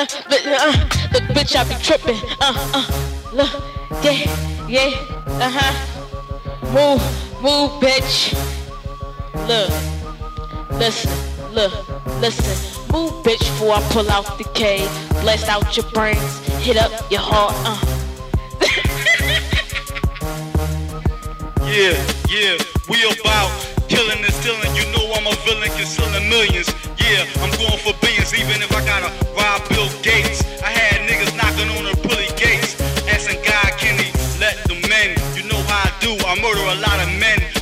But, uh, look, bitch, I be tripping. Uh, uh, look, yeah, yeah, uh huh. Move, move, bitch. Look, listen, look, listen. Move, bitch, before I pull out the K. Blast out your brains, hit up your heart, uh. Yeah, yeah, we about killing and stealing. You know I'm a villain, concealing millions. Yeah, I'm going for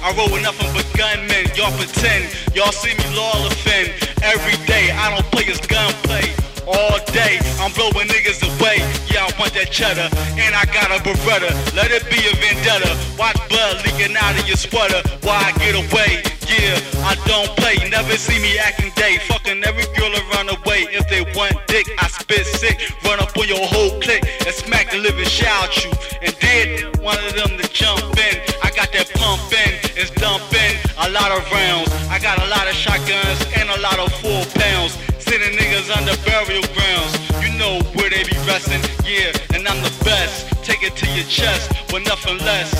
I roll with nothing but gunmen. Y'all pretend, y'all see me law offend. Every day, I don't play as gunplay all day. I'm blowing niggas away. Yeah, I want that cheddar. And I got a Beretta. Let it be a vendetta. Watch blood leaking out of your sweater while I get away. Yeah, I don't play. Never see me acting gay. Fucking every girl to run away. If they want dick, I spit sick. Run up on your whole clique and smack the living shit out you. And did one of them to jump lot of four pounds. Sending niggas the burial grounds. You know where they be resting, yeah, and I'm the best. Take it to your chest with nothing less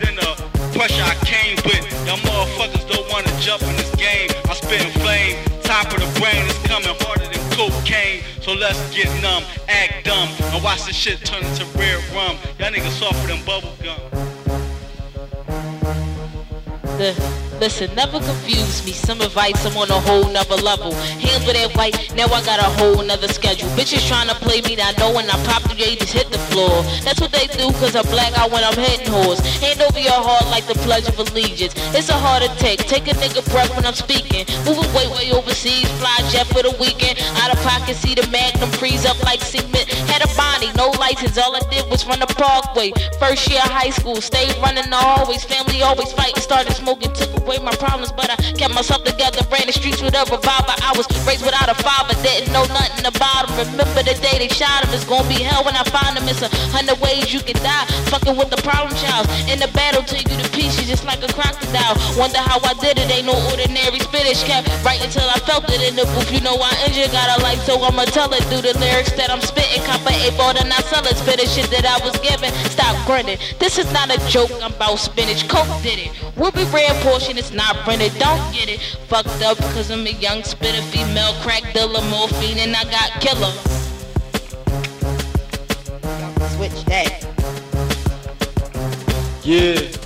than the pressure I came with. Y'all motherfuckers don't wanna jump in this game. I spitting flame, top of the brain is coming harder than cocaine. So let's get numb, act dumb, and watch this shit turn into red rum. Y'all niggas softer than bubble gum. Listen, never confuse me. Some advice, I'm on a whole nother level. Handle that white, now I got a whole nother schedule. Bitches trying to play me, I know when I pop the J, just hit the floor. That's what they do, cause I'm black out when I'm hitting hoes. Hand over your heart like the Pledge of Allegiance. It's a heart attack, take a nigga breath when I'm speaking. Moving way, way overseas, fly jet for the weekend. Out of pocket, see the magnum freeze up like cement. Had a no license. All I did was run the parkway. First year of high school, stayed running the hallways. Family always fighting, started smoking, took away my problems. But I kept myself together, ran the streets with a revolver. I was raised without a father, didn't know nothing about him. Remember the day they shot him, it's gonna be hell when I find him. It's a hundred ways you can die. Fucking with the problem child. In the battle take you to pieces, just like a crocodile. Wonder how I did it, ain't no ordinary spinach cap. Right until I felt it in the booth, you know I injured, got a life, so I'ma tell it through the lyrics that I'm spitting. Copper 8 more than I sell is shit that I was given. Stop grinning. This is not a joke I'm about spinach. Coke did it. Ruby red portion is not printed. Don't get it fucked up because I'm a young spitter female crack dealer, morphine, and I got killer. Switch that. Yeah.